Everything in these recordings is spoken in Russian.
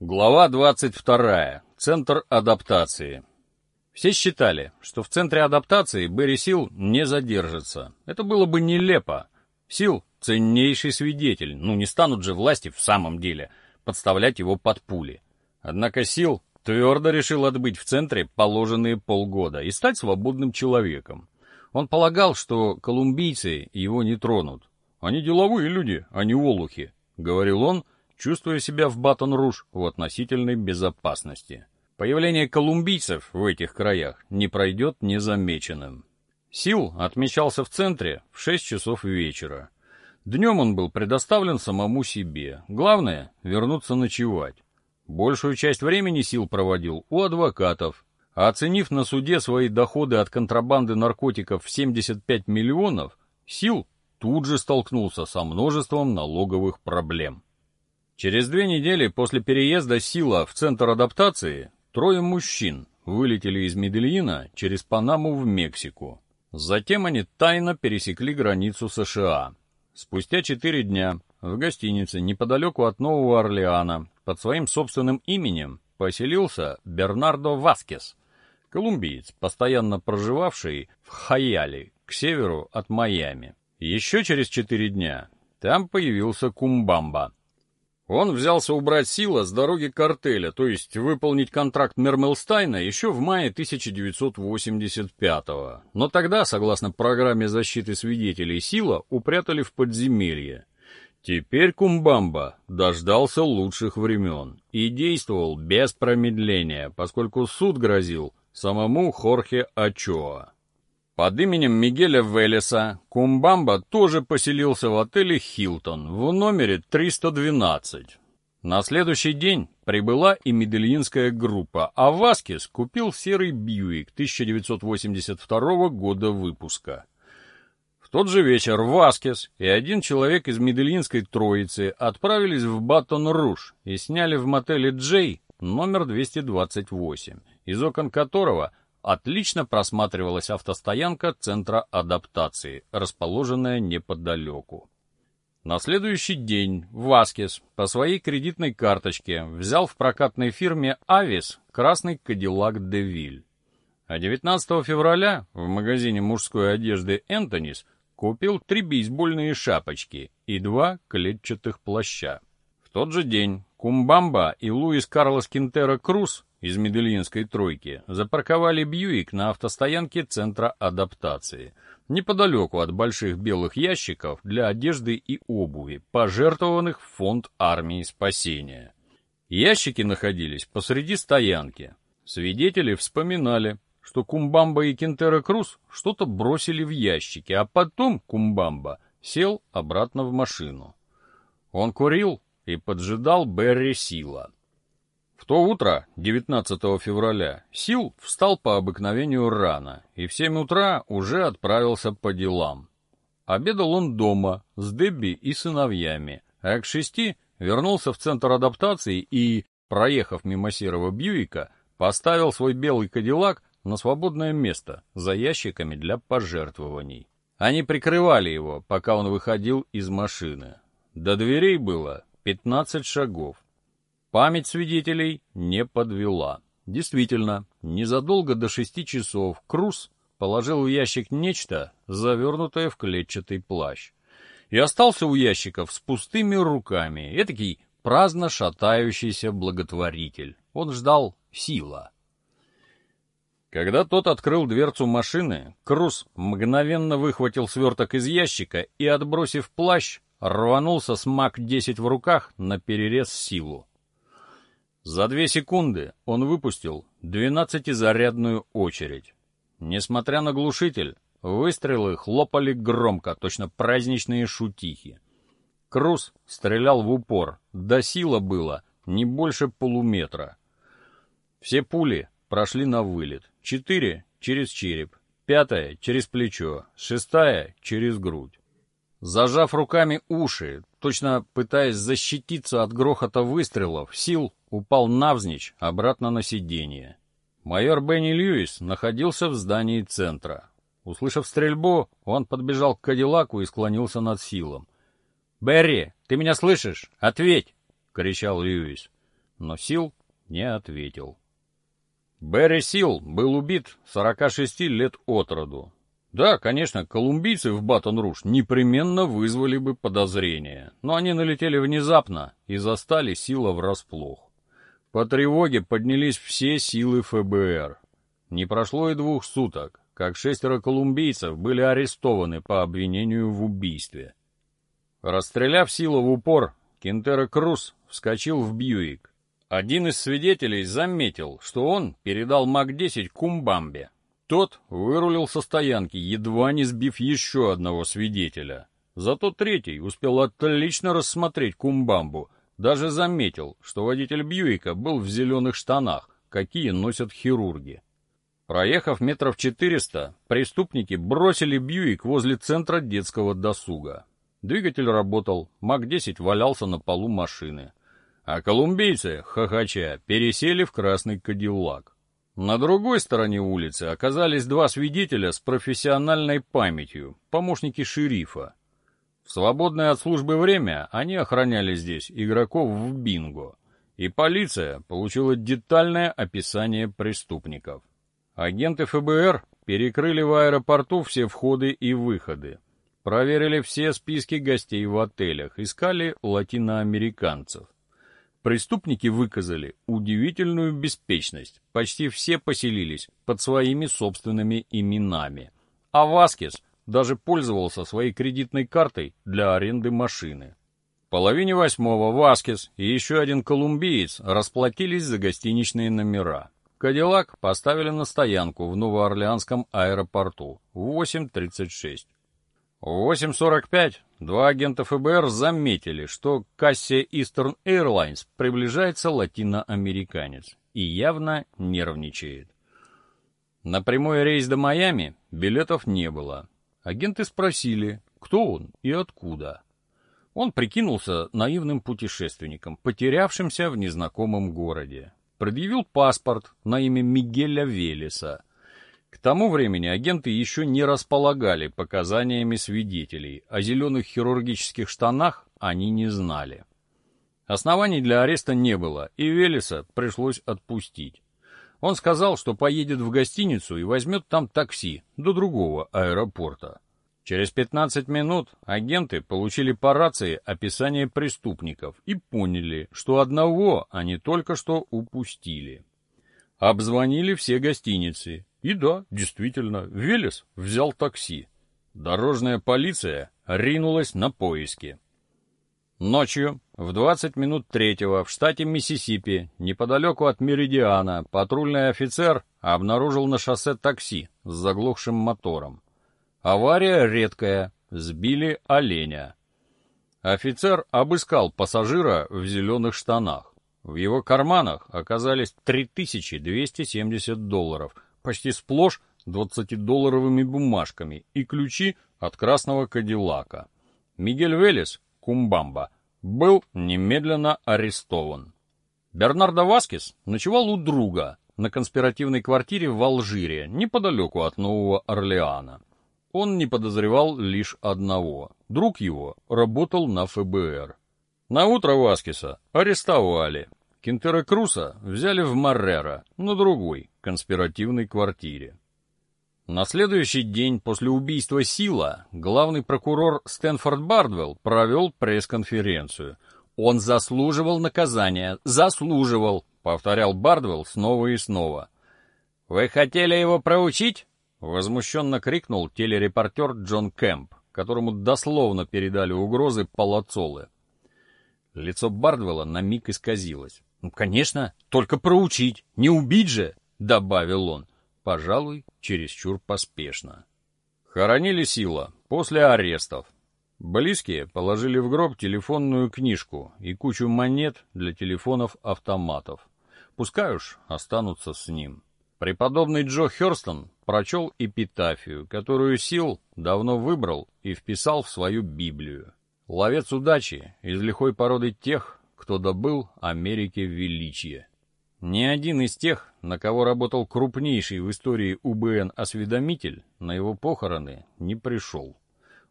Глава 22. Центр адаптации. Все считали, что в центре адаптации Берри Сил не задержится. Это было бы нелепо. Сил — ценнейший свидетель, ну не станут же власти в самом деле подставлять его под пули. Однако Сил твердо решил отбыть в центре положенные полгода и стать свободным человеком. Он полагал, что колумбийцы его не тронут. «Они деловые люди, а не олухи», — говорил он, — чувствуя себя в Батон-Руж в относительной безопасности. Появление колумбийцев в этих краях не пройдет незамеченным. Сил отмечался в центре в 6 часов вечера. Днем он был предоставлен самому себе. Главное — вернуться ночевать. Большую часть времени Сил проводил у адвокатов, а оценив на суде свои доходы от контрабанды наркотиков в 75 миллионов, Сил тут же столкнулся со множеством налоговых проблем. Через две недели после переезда Сила в центр адаптации трое мужчин вылетели из Медельина через Панаму в Мексику. Затем они тайно пересекли границу США. Спустя четыре дня в гостинице неподалеку от Нового Орлеана под своим собственным именем поселился Бернардо Васкес, колумбиец, постоянно проживавший в Хайале, к северу от Майами. Еще через четыре дня там появился Кумбамба, он взялся убрать Сила с дороги картеля, то есть выполнить контракт Мермелстайна еще в мае 1985-го. Но тогда, согласно программе защиты свидетелей, Сила упрятали в подземелье. Теперь Кумбамба дождался лучших времен и действовал без промедления, поскольку суд грозил самому Хорхе Ачоа. Под именем Мигеля Велеса Кумбамба тоже поселился в отеле «Хилтон» в номере 312. На следующий день прибыла и медельинская группа, а Васкис купил серый Бьюик 1982 года выпуска. В тот же вечер Васкис и один человек из медельинской троицы отправились в Батон-Руж и сняли в мотеле «Джей» номер 228, из окон которого – отлично просматривалась автостоянка центра адаптации, расположенная неподалеку. На следующий день Васкес по своей кредитной карточке взял в прокатной фирме «Авис» красный Кадиллак «Девиль». А 19 февраля в магазине мужской одежды «Энтонис» купил три бейсбольные шапочки и два клетчатых плаща. В тот же день Кумбамба и Луис Карлос Кинтера Круз из Медельинской тройки запарковали Бьюик на автостоянке центра адаптации, неподалеку от больших белых ящиков для одежды и обуви, пожертвованных в фонд армии спасения. Ящики находились посреди стоянки. Свидетели вспоминали, что Кумбамба и Кентера Круз что-то бросили в ящики, а потом Кумбамба сел обратно в машину. Он курил и поджидал Берри Сила. В то утро, 19 февраля, Сил встал по обыкновению рано и в 7 утра уже отправился по делам. Обедал он дома с Дебби и сыновьями, а к шести вернулся в центр адаптации и, проехав мимо серого Бьюика, поставил свой белый кадиллак на свободное место за ящиками для пожертвований. Они прикрывали его, пока он выходил из машины. До дверей было 15 шагов. Память свидетелей не подвела. Действительно, незадолго до шести часов Круз положил в ящик нечто, завернутое в клетчатый плащ. И остался у ящиков с пустыми руками, этакий праздно шатающийся благотворитель. Он ждал сила. Когда тот открыл дверцу машины, Круз мгновенно выхватил сверток из ящика и, отбросив плащ, рванулся с МАК-10 в руках на перерез силу. За две секунды он выпустил двенадцатизарядную очередь. Несмотря на глушитель, выстрелы хлопали громко, точно праздничные шутихи. Круз стрелял в упор, до сила было не больше полуметра. Все пули прошли на вылет. Четыре — через череп, пятая — через плечо, шестая — через грудь. Зажав руками уши, точно пытаясь защититься от грохота выстрелов, Сил упал навзничь обратно на сиденье. Майор Бенни Льюис находился в здании центра. Услышав стрельбу, он подбежал к Кадиллаку и склонился над Силом. «Берри, ты меня слышишь? Ответь!» — кричал Льюис. но Сил не ответил. Берри Сил был убит 46 лет от роду. Да, конечно, колумбийцы в Батон-Руш непременно вызвали бы подозрения, но они налетели внезапно и застали Сила врасплох. По тревоге поднялись все силы ФБР. Не прошло и двух суток, как шестеро колумбийцев были арестованы по обвинению в убийстве. Расстреляв Сила в упор, Кентера Круз вскочил в Бьюик. Один из свидетелей заметил, что он передал МАК-10 Кумбамбе. Тот вырулил со стоянки, едва не сбив еще одного свидетеля. Зато третий успел отлично рассмотреть Кумбамбу, даже заметил, что водитель Бьюика был в зеленых штанах, какие носят хирурги. Проехав метров четыреста, преступники бросили Бьюик возле центра детского досуга. Двигатель работал, МАК-10 валялся на полу машины а колумбийцы, хохоча, пересели в красный кадиллак. На другой стороне улицы оказались два свидетеля с профессиональной памятью, помощники шерифа. В свободное от службы время они охраняли здесь игроков в бинго, и полиция получила детальное описание преступников. Агенты ФБР перекрыли в аэропорту все входы и выходы, проверили все списки гостей в отелях, искали латиноамериканцев. Преступники выказали удивительную беспечность. Почти все поселились под своими собственными именами. А Васкес даже пользовался своей кредитной картой для аренды машины. В половине восьмого Васкес и еще один колумбиец расплатились за гостиничные номера. Кадиллак поставили на стоянку в Новоорлеанском аэропорту в 8.36. В 8.45 два агента ФБР заметили, что к кассе Eastern Airlines приближается латиноамериканец и явно нервничает. На прямой рейс до Майами билетов не было. Агенты спросили, кто он и откуда. Он прикинулся наивным путешественником, потерявшимся в незнакомом городе. Предъявил паспорт на имя Мигеля Велеса, к тому времени агенты еще не располагали показаниями свидетелей, о зеленых хирургических штанах они не знали. Оснований для ареста не было, и Велеса пришлось отпустить. Он сказал, что поедет в гостиницу и возьмет там такси до другого аэропорта. Через 15 минут агенты получили по рации описание преступников и поняли, что одного они только что упустили. Обзвонили все гостиницы, и да, действительно, Велес взял такси. Дорожная полиция ринулась на поиски. Ночью, в 20 минут третьего, в штате Миссисипи, неподалеку от Меридиана, патрульный офицер обнаружил на шоссе такси с заглохшим мотором. Авария редкая, сбили оленя. Офицер обыскал пассажира в зеленых штанах. В его карманах оказались 3270 долларов — почти сплошь 20-долларовыми бумажками и ключи от красного Кадиллака. Мигель Велес, Кумбамба, был немедленно арестован. Бернардо Васкес ночевал у друга на конспиративной квартире в Алжире, неподалеку от Нового Орлеана. Он не подозревал лишь одного. Друг его работал на ФБР. На утро Васкеса арестовали. Кентера Круса взяли в Маррера, на другой, конспиративной квартире. На следующий день после убийства Сила главный прокурор Стэнфорд Бардвелл провел пресс-конференцию. «Он заслуживал наказания, заслуживал», — повторял Бардвелл снова и снова. «Вы хотели его проучить?» — возмущенно крикнул телерепортер Джон Кэмп, которому дословно передали угрозы палацолы. Лицо Бардвелла на миг исказилось. «Ну, конечно, только проучить, не убить же!» — добавил он, пожалуй, чересчур поспешно. Хоронили Сила после арестов. Близкие положили в гроб телефонную книжку и кучу монет для телефонов-автоматов. Пускай уж останутся с ним. Преподобный Джо Хёрстон прочел эпитафию, которую Сил давно выбрал и вписал в свою Библию. Ловец удачи из лихой породы тех, кто добыл Америке величие. Ни один из тех, на кого работал крупнейший в истории УБН осведомитель, на его похороны не пришел.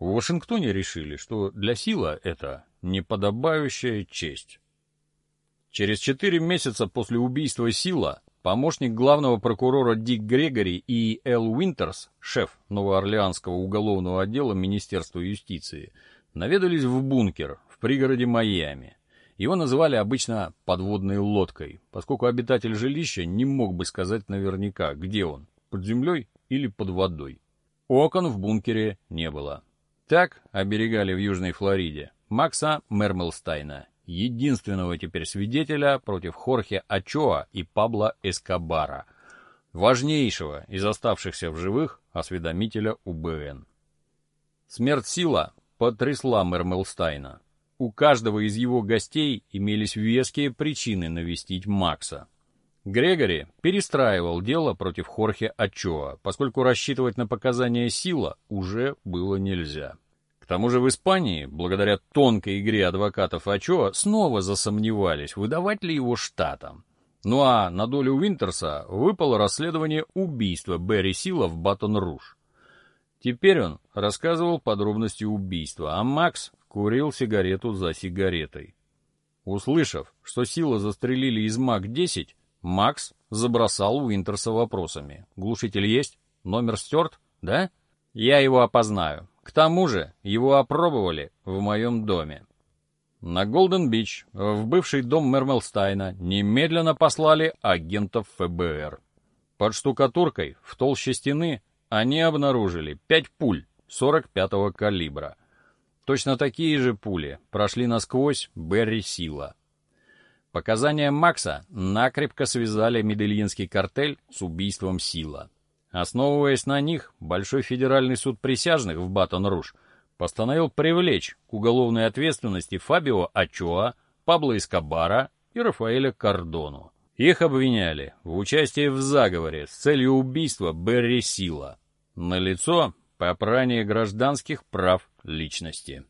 В Вашингтоне решили, что для Сила это неподобающая честь. Через четыре месяца после убийства Сила помощник главного прокурора Дик Грегори и Эл Уинтерс, шеф Новоорлеанского уголовного отдела Министерства юстиции, наведались в бункер в пригороде Майами. Его называли обычно «подводной лодкой», поскольку обитатель жилища не мог бы сказать наверняка, где он, под землей или под водой. Окон в бункере не было. Так оберегали в Южной Флориде Макса Мермелстайна, единственного теперь свидетеля против Хорхе Ачоа и Пабло Эскобара, важнейшего из оставшихся в живых осведомителя УБН. Смерть Сила потрясла Мермелстайна. У каждого из его гостей имелись веские причины навестить Макса. Грегори перестраивал дело против Хорхе Ачоа, поскольку рассчитывать на показания Сила уже было нельзя. К тому же в Испании, благодаря тонкой игре адвокатов Ачоа, снова засомневались, выдавать ли его штатам. Ну а на долю Уинтерса выпало расследование убийства Берри Сила в Батон-Руж. Теперь он рассказывал подробности убийства, а Макс курил сигарету за сигаретой. Услышав, что Сила застрелили из МАК-10, Макс забросал Уинтерса вопросами. «Глушитель есть? Номер стерт? Да? Я его опознаю. К тому же его опробовали в моем доме. На Голден-Бич, в бывший дом Мермелстайна, немедленно послали агентов ФБР. Под штукатуркой, в толще стены, они обнаружили пять пуль 45-го калибра. Точно такие же пули прошли насквозь Берри Сила. Показания Макса накрепко связали медельинский картель с убийством Сила. Основываясь на них, Большой федеральный суд присяжных в Батон-Руж постановил привлечь к уголовной ответственности Фабио Ачоа, Пабло Эскобара и Рафаэля Кардону. Их обвиняли в участии в заговоре с целью убийства Берри Сила. Налицо попрание гражданских прав личности.